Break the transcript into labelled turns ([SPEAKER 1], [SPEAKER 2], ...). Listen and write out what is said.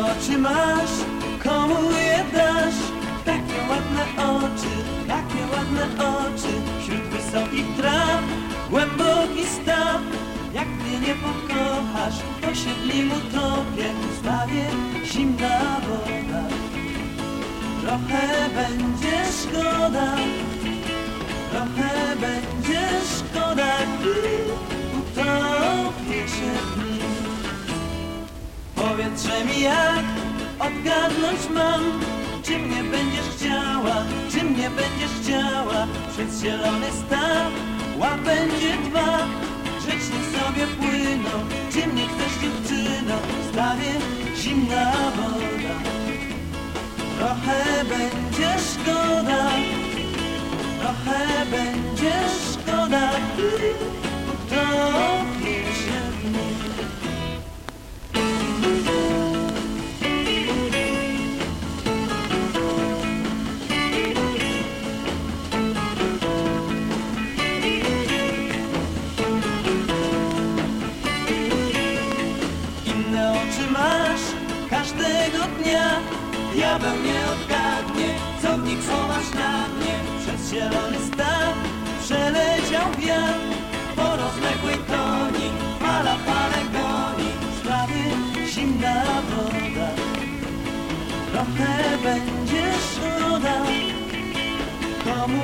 [SPEAKER 1] oczy masz, komu je dasz? Takie ładne oczy, takie ładne oczy. Wśród wysokich traw, głęboki staw. Jak mnie nie pokochasz, to się w nim utopię. Zbawię zimna woda. Trochę będzie szkoda. Trochę będzie Powietrze mi jak odgadnąć mam? Czy mnie będziesz chciała, czy mnie będziesz chciała? Przez zielony staw łabędzie dwa. Grzecznie sobie płyną, czy mnie chcesz dziewczyno? Stawie zimna woda. Trochę będzie szkoda. Trochę będzie szkoda, oczy masz każdego dnia? Diabeł nie odgadnie, co w nich chowasz na mnie. Przez zielony staw przeleciał wiatr Po rozległej toni fala falę goni. Sprawy zimna woda. Trochę będzie szkoda Komu